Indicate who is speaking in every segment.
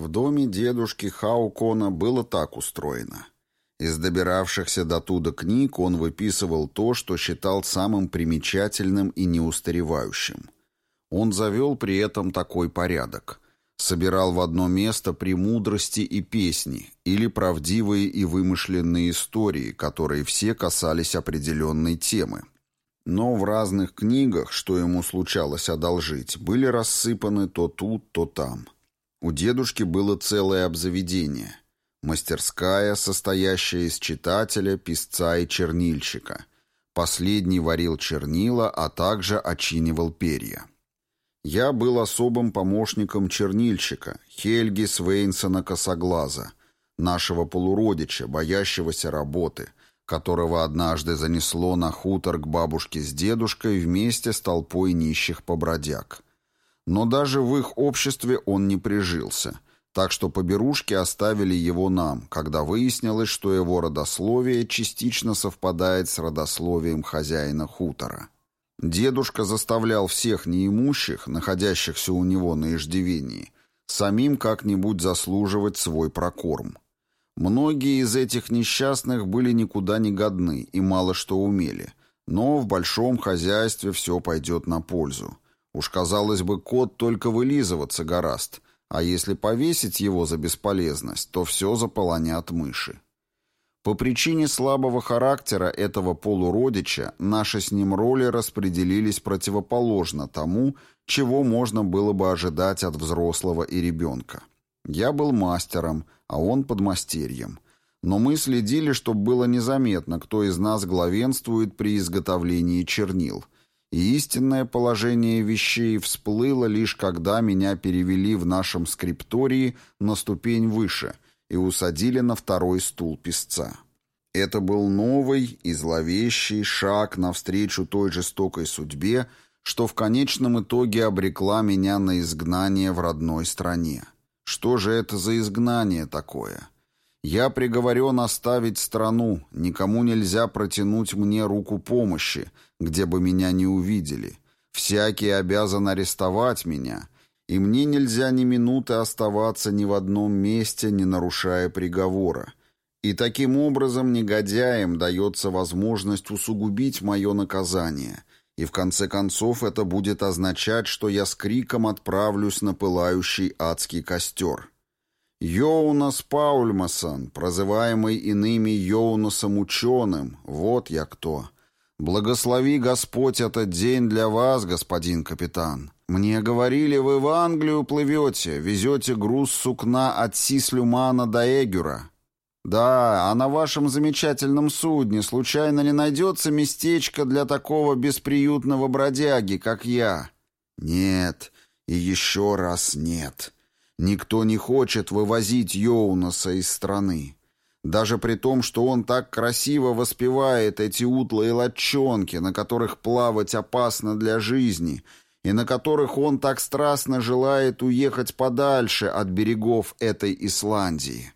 Speaker 1: В доме дедушки Хаукона было так устроено. Из добиравшихся до туда книг он выписывал то, что считал самым примечательным и неустаревающим. Он завел при этом такой порядок. Собирал в одно место премудрости и песни, или правдивые и вымышленные истории, которые все касались определенной темы. Но в разных книгах, что ему случалось одолжить, были рассыпаны то тут, то там. У дедушки было целое обзаведение. Мастерская, состоящая из читателя, писца и чернильщика. Последний варил чернила, а также очинивал перья. Я был особым помощником чернильщика, Хельги Свейнсона Косоглаза, нашего полуродича, боящегося работы, которого однажды занесло на хутор к бабушке с дедушкой вместе с толпой нищих побродяг. Но даже в их обществе он не прижился — так что поберушки оставили его нам, когда выяснилось, что его родословие частично совпадает с родословием хозяина хутора. Дедушка заставлял всех неимущих, находящихся у него на иждивении, самим как-нибудь заслуживать свой прокорм. Многие из этих несчастных были никуда не годны и мало что умели, но в большом хозяйстве все пойдет на пользу. Уж, казалось бы, кот только вылизываться гораст – а если повесить его за бесполезность, то все заполонят мыши. По причине слабого характера этого полуродича наши с ним роли распределились противоположно тому, чего можно было бы ожидать от взрослого и ребенка. Я был мастером, а он подмастерьем. Но мы следили, чтобы было незаметно, кто из нас главенствует при изготовлении чернил – и истинное положение вещей всплыло лишь когда меня перевели в нашем скриптории на ступень выше и усадили на второй стул писца. Это был новый и зловещий шаг навстречу той жестокой судьбе, что в конечном итоге обрекла меня на изгнание в родной стране. Что же это за изгнание такое? Я приговорен оставить страну, никому нельзя протянуть мне руку помощи, где бы меня не увидели. Всякий обязан арестовать меня, и мне нельзя ни минуты оставаться ни в одном месте, не нарушая приговора. И таким образом негодяям дается возможность усугубить мое наказание, и в конце концов это будет означать, что я с криком отправлюсь на пылающий адский костер. Йоунас Паульмасон, прозываемый иными Йоунасом ученым, вот я кто. Благослови Господь этот день для вас, господин капитан. Мне говорили, вы в Англию плывете, везете груз сукна от Сислюмана до Эгюра. Да, а на вашем замечательном судне случайно не найдется местечко для такого бесприютного бродяги, как я? Нет, и еще раз нет. Никто не хочет вывозить Йоунаса из страны. Даже при том, что он так красиво воспевает эти утлые лодчонки, на которых плавать опасно для жизни, и на которых он так страстно желает уехать подальше от берегов этой Исландии.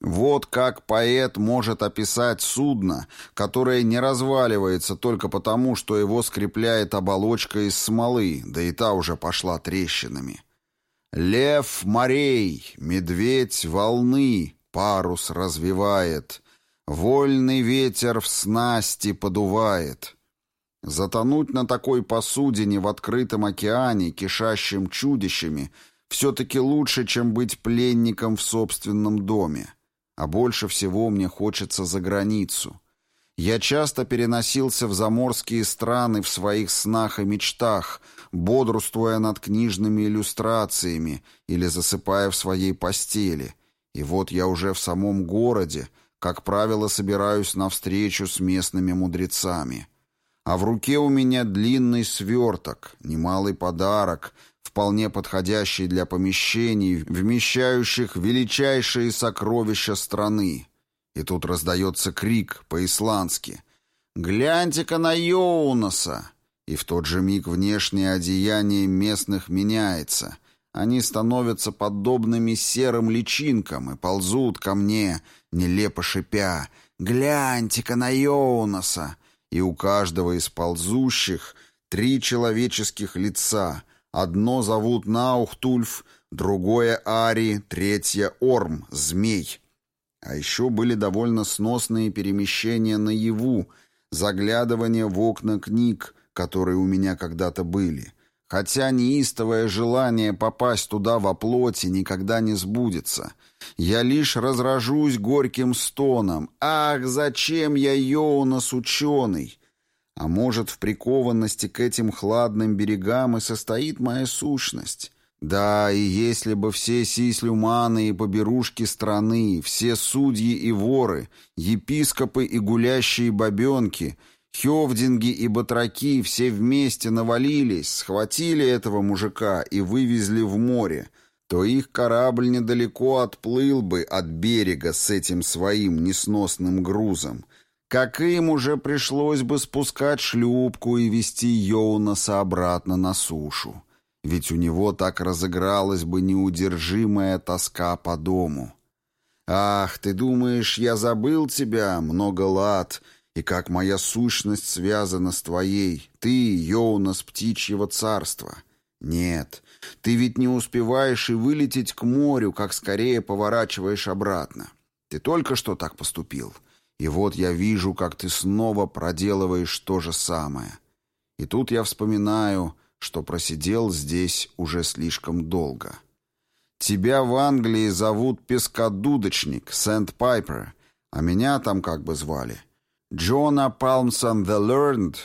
Speaker 1: Вот как поэт может описать судно, которое не разваливается только потому, что его скрепляет оболочка из смолы, да и та уже пошла трещинами. Лев морей, медведь волны, парус развивает, Вольный ветер в снасти подувает. Затонуть на такой посудине в открытом океане, кишащим чудищами, все-таки лучше, чем быть пленником в собственном доме. А больше всего мне хочется за границу. Я часто переносился в заморские страны в своих снах и мечтах, бодрствуя над книжными иллюстрациями или засыпая в своей постели. И вот я уже в самом городе, как правило, собираюсь на встречу с местными мудрецами. А в руке у меня длинный сверток, немалый подарок, вполне подходящий для помещений, вмещающих величайшие сокровища страны. И тут раздается крик по-исландски «Гляньте-ка на Йоунаса!» И в тот же миг внешнее одеяние местных меняется. Они становятся подобными серым личинкам и ползут ко мне, нелепо шипя «Гляньте-ка на Йоунаса!» И у каждого из ползущих три человеческих лица, Одно зовут Наухтульф, другое Ари, третье Орм, змей. А еще были довольно сносные перемещения наяву, заглядывание в окна книг, которые у меня когда-то были. Хотя неистовое желание попасть туда во плоти никогда не сбудется. Я лишь разражусь горьким стоном. «Ах, зачем я Йоунас ученый?» А может, в прикованности к этим хладным берегам и состоит моя сущность? Да, и если бы все сислюманы и поберушки страны, все судьи и воры, епископы и гулящие бабенки, хевдинги и батраки все вместе навалились, схватили этого мужика и вывезли в море, то их корабль недалеко отплыл бы от берега с этим своим несносным грузом, как им уже пришлось бы спускать шлюпку и вести Йоунаса обратно на сушу ведь у него так разыгралась бы неудержимая тоска по дому. «Ах, ты думаешь, я забыл тебя, много лад, и как моя сущность связана с твоей, ты, Йоунас птичьего царства? Нет, ты ведь не успеваешь и вылететь к морю, как скорее поворачиваешь обратно. Ты только что так поступил, и вот я вижу, как ты снова проделываешь то же самое. И тут я вспоминаю что просидел здесь уже слишком долго. Тебя в Англии зовут Пескодудочник, Сент-Пайпер, а меня там как бы звали. Джона Палмсон The Learned.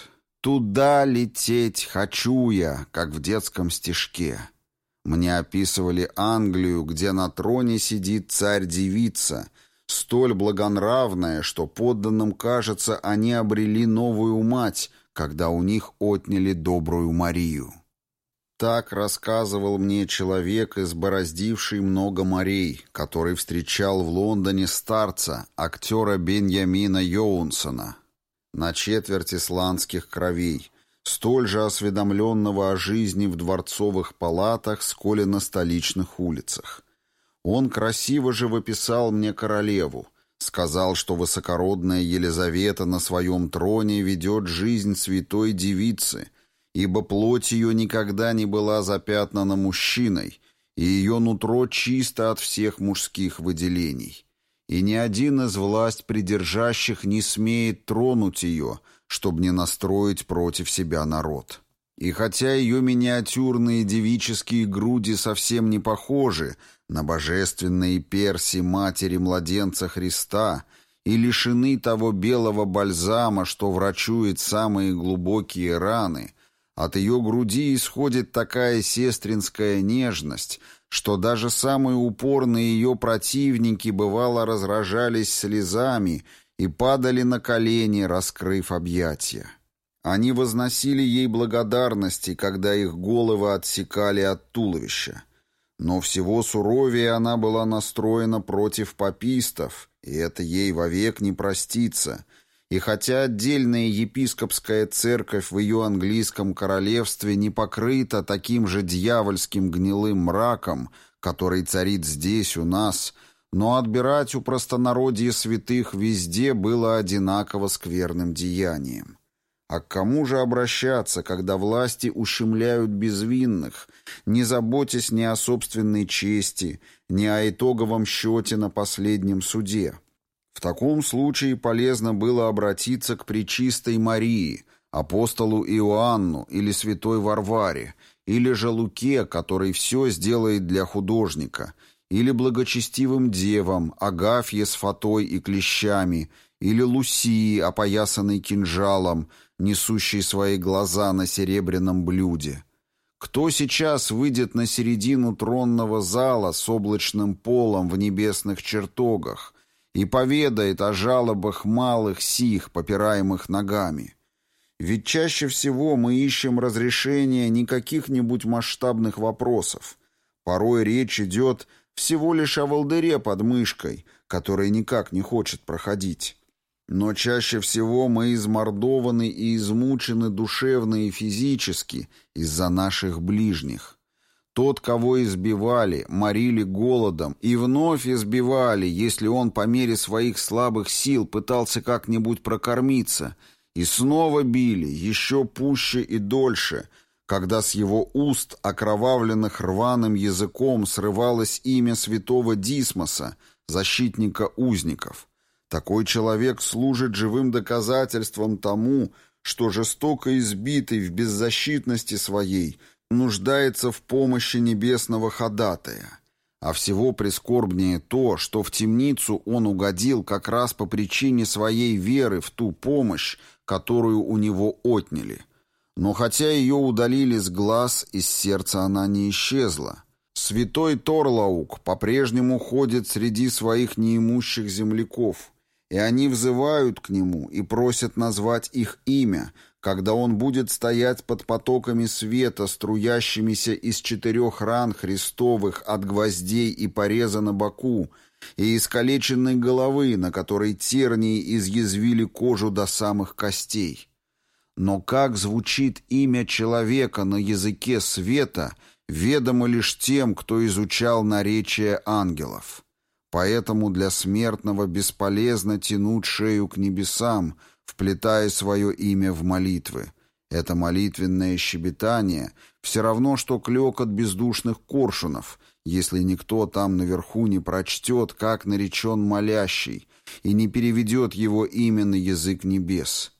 Speaker 1: Туда лететь хочу я, как в детском стишке. Мне описывали Англию, где на троне сидит царь-девица, столь благонравная, что подданным кажется, они обрели новую мать, когда у них отняли добрую Марию. Так рассказывал мне человек, избороздивший много морей, который встречал в Лондоне старца, актера Беньямина Йоунсона, на четверть исландских кровей, столь же осведомленного о жизни в дворцовых палатах, сколь и на столичных улицах. Он красиво же выписал мне королеву — Сказал, что высокородная Елизавета на своем троне ведет жизнь святой девицы, ибо плоть ее никогда не была запятнана мужчиной, и ее нутро чисто от всех мужских выделений. И ни один из власть придержащих не смеет тронуть ее, чтобы не настроить против себя народ. И хотя ее миниатюрные девические груди совсем не похожи на божественные перси матери младенца Христа и лишены того белого бальзама, что врачует самые глубокие раны, от ее груди исходит такая сестринская нежность, что даже самые упорные ее противники бывало разражались слезами и падали на колени, раскрыв объятия. Они возносили ей благодарности, когда их головы отсекали от туловища. Но всего суровее она была настроена против папистов, и это ей вовек не простится. И хотя отдельная епископская церковь в ее английском королевстве не покрыта таким же дьявольским гнилым мраком, который царит здесь у нас, но отбирать у простонародья святых везде было одинаково скверным деянием. А к кому же обращаться, когда власти ущемляют безвинных, не заботясь ни о собственной чести, ни о итоговом счете на последнем суде? В таком случае полезно было обратиться к Пречистой Марии, апостолу Иоанну или святой Варваре, или же Луке, который все сделает для художника, или благочестивым девам, Агафье с фатой и клещами, или Лусии, опоясанной кинжалом, несущий свои глаза на серебряном блюде. Кто сейчас выйдет на середину тронного зала с облачным полом в небесных чертогах и поведает о жалобах малых сих, попираемых ногами? Ведь чаще всего мы ищем разрешения не каких-нибудь масштабных вопросов. Порой речь идет всего лишь о волдыре под мышкой, который никак не хочет проходить. Но чаще всего мы измордованы и измучены душевно и физически из-за наших ближних. Тот, кого избивали, морили голодом и вновь избивали, если он по мере своих слабых сил пытался как-нибудь прокормиться, и снова били, еще пуще и дольше, когда с его уст, окровавленных рваным языком, срывалось имя святого Дисмоса, защитника узников. Такой человек служит живым доказательством тому, что жестоко избитый в беззащитности своей нуждается в помощи небесного ходатая. А всего прискорбнее то, что в темницу он угодил как раз по причине своей веры в ту помощь, которую у него отняли. Но хотя ее удалили с глаз, из сердца она не исчезла. Святой Торлаук по-прежнему ходит среди своих неимущих земляков, и они взывают к нему и просят назвать их имя, когда он будет стоять под потоками света, струящимися из четырех ран Христовых от гвоздей и пореза на боку, и искалеченной головы, на которой тернии изъязвили кожу до самых костей. Но как звучит имя человека на языке света, ведомо лишь тем, кто изучал наречие ангелов. Поэтому для смертного бесполезно тянуть шею к небесам, вплетая свое имя в молитвы. Это молитвенное щебетание все равно, что клёкот бездушных коршунов, если никто там наверху не прочтет, как наречен молящий, и не переведет его имя на язык небес.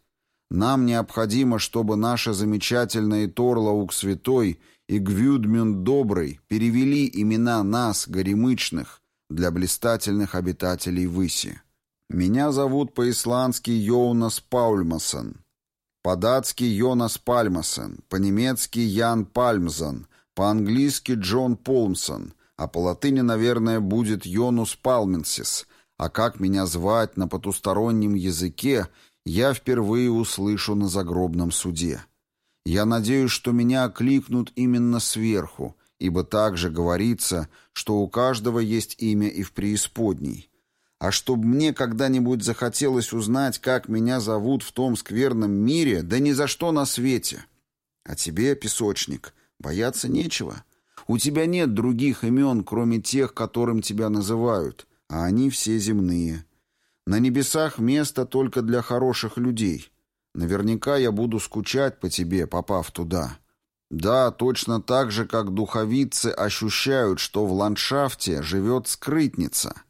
Speaker 1: Нам необходимо, чтобы наши замечательные Торлаук Святой и Гвюдмюнд Добрый перевели имена нас, горемычных, для блистательных обитателей Выси. Меня зовут по-исландски Йоунас Паульмасон, по-датски Йонас Пальмасен, по-немецки Ян Пальмзен, по-английски Джон Полмсон, а по латыни, наверное, будет Йонус Палменсис, а как меня звать на потустороннем языке – я впервые услышу на загробном суде. Я надеюсь, что меня окликнут именно сверху, ибо также говорится, что у каждого есть имя и в преисподней. А чтобы мне когда-нибудь захотелось узнать, как меня зовут в том скверном мире, да ни за что на свете. А тебе, песочник, бояться нечего. У тебя нет других имен, кроме тех, которым тебя называют, а они все земные. На небесах место только для хороших людей. Наверняка я буду скучать по тебе, попав туда. Да, точно так же, как духовицы ощущают, что в ландшафте живет скрытница.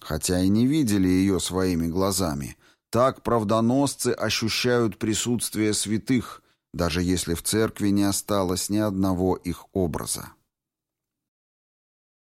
Speaker 1: Хотя и не видели ее своими глазами. Так правдоносцы ощущают присутствие святых, даже если в церкви не осталось ни одного их образа.